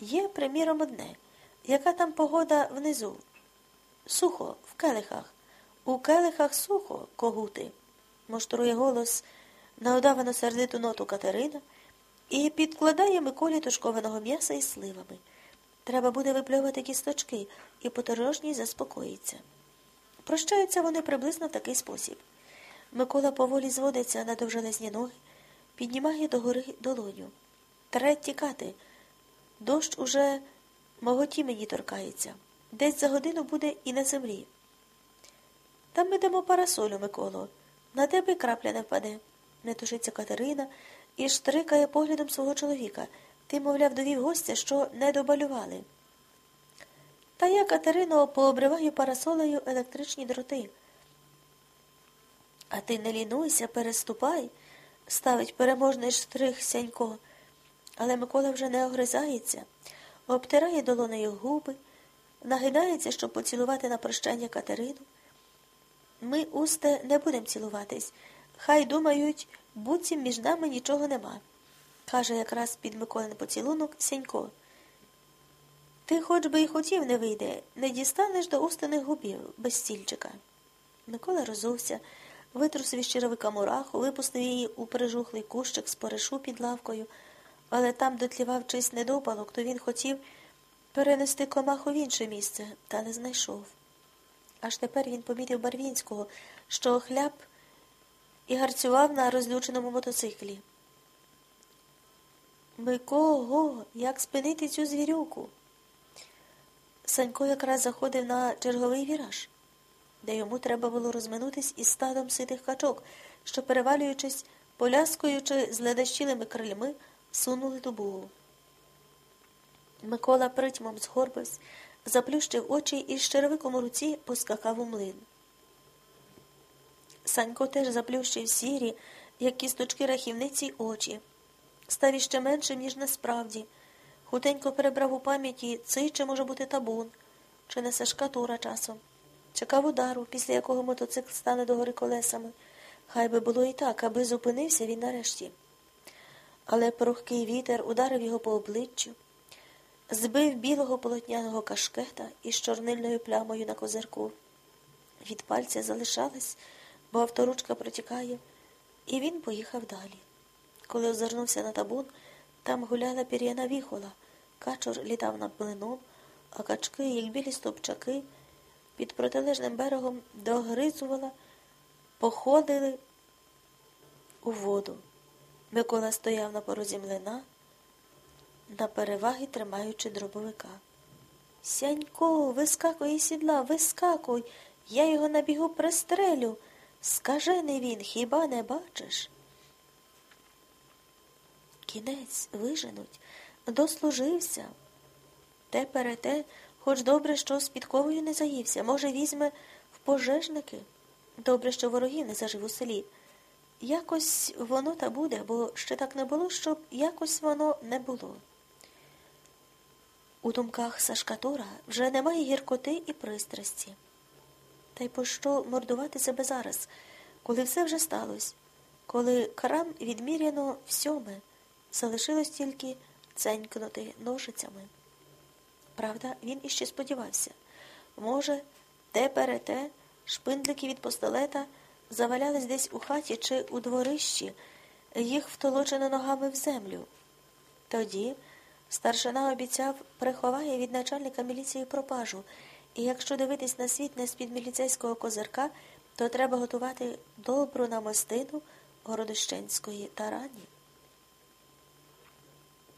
Є, приміром, одне. Яка там погода внизу? Сухо, в келихах. У келихах сухо, когути, моштрує голос на удавано сердиту ноту Катерина і підкладає Миколі тушкованого м'яса із сливами. Треба буде випльовувати кісточки, і поторожній заспокоїться. Прощаються вони приблизно в такий спосіб. Микола поволі зводиться на довжелезні ноги, піднімає догори долоню. Третє тікати. Дощ уже моготі мені торкається. Десь за годину буде і на землі. Там ми дамо парасолю, Миколо. На тебе крапля не впаде. Не тушиться Катерина і штрикає поглядом свого чоловіка. Ти, мовляв, довів гостя, що не добалювали. Та я, Катерино, пообриваю парасолею електричні дроти. А ти не лінуйся, переступай, ставить переможний штрих сянько. Але Микола вже не огризається, обтирає долонею губи, нагинається, щоб поцілувати на прощання Катерину. Ми, усте, не будемо цілуватись. Хай думають, буцім між нами нічого нема, каже якраз під Миколин поцілунок Сенько. Ти хоч би й хотів не вийде, не дістанеш до устиних губів без стільчика. Микола розувся, витрусив із черевика мураху, випустив її у прижухлий кущик з поришу під лавкою, але там дотлівав чийсь недопалок, то він хотів перенести комаху в інше місце, та не знайшов. Аж тепер він помітив Барвінського, що хляб і гарцював на розлюченому мотоциклі. Микого, як спинити цю звірюку? Санько якраз заходив на черговий віраж, де йому треба було розминутись із стадом ситих качок, що, перевалюючись, поляскуючи з ледащілими крильми, сунули до бугу. Микола притьмом згорбився, заплющив очі і з черевиком у руці поскакав у млин. Санько теж заплющив сірі, як кісточки рахівниці очі. Став іще меншим, ніж насправді. Хутенько перебрав у пам'яті, цей чи може бути табун, чи несе шкатура часом. Чекав удару, після якого мотоцикл стане догори колесами. Хай би було і так, аби зупинився він нарешті. Але прохкий вітер ударив його по обличчю, збив білого полотняного кашкета із чорнильною плямою на козирку. Від пальця залишалась, бо авторучка протікає, і він поїхав далі. Коли озирнувся на табун, там гуляла пір'яна віхола, качур літав над млином, а качки, як білі стовпчаки, під протилежним берегом догризувала, походили у воду. Микола стояв на порозі млина, на переваги тримаючи дробовика. Сянько, вискакуй із сідла, вискакуй, я його на бігу пристрелю. Скажений він, хіба не бачиш? Кінець виженуть, дослужився. Те перете, хоч добре, що з підковою не заївся, може, візьме в пожежники. Добре, що ворогів не зажив у селі. Якось воно та буде, бо ще так не було, щоб якось воно не було. У думках Сашка Тора вже немає гіркоти і пристрасті. Та й пощо мордувати себе зараз, коли все вже сталося, коли крам відміряно всьоме, залишилось тільки ценькнути ножицями. Правда, він іще сподівався. Може, те перете, шпиндлики від постолета завалялись десь у хаті чи у дворищі, їх втолочено ногами в землю. Тоді старшина обіцяв, приховає від начальника міліції пропажу, і якщо дивитись на світ не з-під міліцейського козирка, то треба готувати добру намостину Городощенської тарані.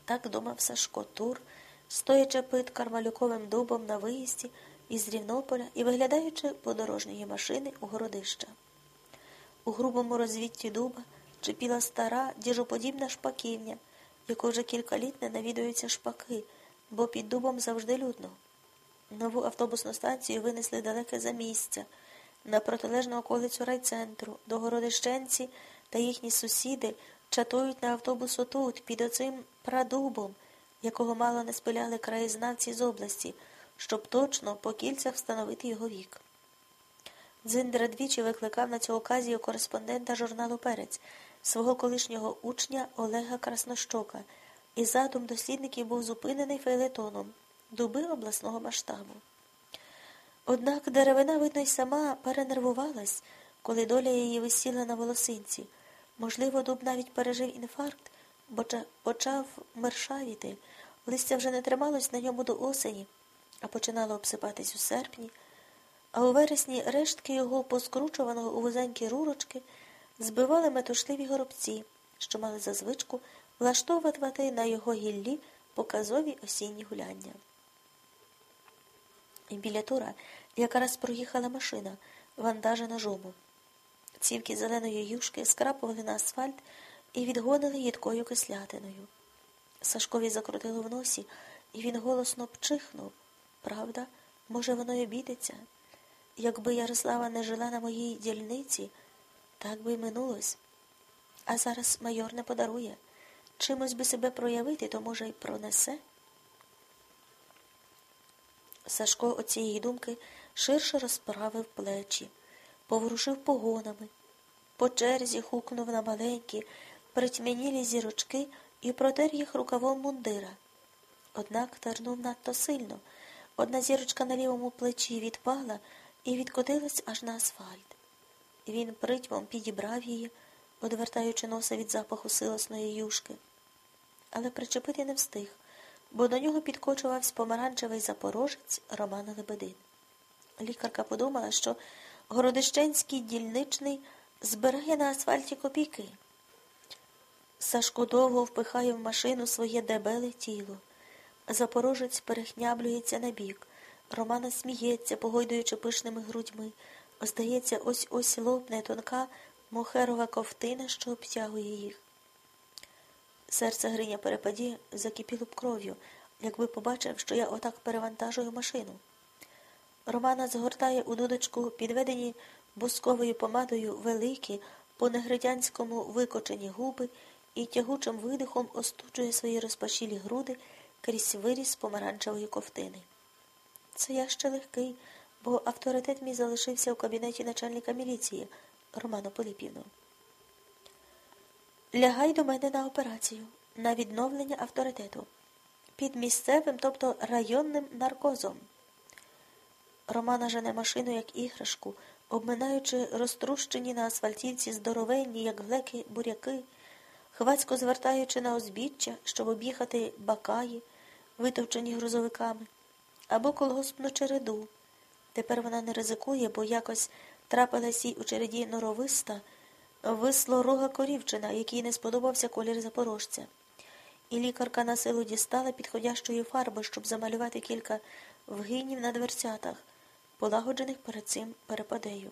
Так думав Сашко Тур, стоячи під Кармалюковим дубом на виїзді із Рівнополя і виглядаючи подорожньої машини у городища. У грубому розвітті дуба чепіла стара, діжоподібна шпаківня, яку вже кілька літ не навідуються шпаки, бо під дубом завжди людно. Нову автобусну станцію винесли далеке за місця, на протилежну околицю райцентру, до городищенці та їхні сусіди чатують на автобус отут, під оцим прадубом, якого мало не спиляли краєзнавці з області, щоб точно по кільцях встановити його вік. Дзиндра двічі викликав на цю оказію кореспондента журналу Перець, свого колишнього учня Олега Краснощока, і задум дослідників був зупинений фейлетоном дуби обласного масштабу. Однак деревина, видно, й сама перенервувалась, коли доля її висіла на волосинці. Можливо, дуб навіть пережив інфаркт, бо почав мершавіти, листя вже не трималось на ньому до осені, а починало обсипатись у серпні, а у вересні рештки його поскручуваного у вузенькі рурочки збивали метушливі горобці, що мали за звичку влаштовувати на його гіллі показові осінні гуляння. І біля тура якраз проїхала машина, вантажена жому. Цівки зеленої юшки скрапували на асфальт і відгонили їдкою кислятиною. Сашкові закрутило в носі, і він голосно пчихнув. Правда, може, воно й обідеться. Якби Ярослава не жила на моїй дільниці, так би й минулось. А зараз майор не подарує. Чимось би себе проявити, то, може, й пронесе. Сашко от цієї думки ширше розправив плечі, поворушив погонами, по черзі хукнув на маленькі, притьмянілі зірочки і протер їх рукавом мундира. Однак тернув надто сильно. Одна зірочка на лівому плечі відпала і відкотилась аж на асфальт. Він притьмом підібрав її, одвертаючи носа від запаху силосної юшки. Але причепити не встиг, бо до нього підкочувався помаранчевий запорожець Романа Лебедин. Лікарка подумала, що городищенський дільничний збирає на асфальті копійки. Сашко довго впихає в машину своє дебеле тіло. Запорожець перехняблюється на бік. Романа сміється, погойдуючи пишними грудьми. Здається, ось ось лопне тонка мохерова ковтина, що обтягує їх. Серце Гриня перепаді закипіло б кров'ю, якби побачив, що я отак перевантажую машину. Романа згортає у дудочку підведені бусковою помадою великі, по негритянському викочені губи і тягучим видихом остуджує свої розпашілі груди крізь виріз помаранчевої ковтини. Це я ще легкий, бо авторитет мій залишився у кабінеті начальника міліції Романа Поліпівну. Лягай до мене на операцію, на відновлення авторитету. Під місцевим, тобто районним наркозом. Романа жене машину, як іграшку, обминаючи розтрущені на асфальтівці здоровенні, як глеки, буряки, хвацько звертаючи на узбіччя, щоб об'їхати бакаї, витовчені грузовиками, або колгоспну череду. Тепер вона не ризикує, бо якось трапилась їй у череді норовиста, вислорога корівчина, якій не сподобався колір запорожця. І лікарка на силу дістала підходящої фарби, щоб замалювати кілька вгинів на дверцятах, полагоджених перед цим перепадею.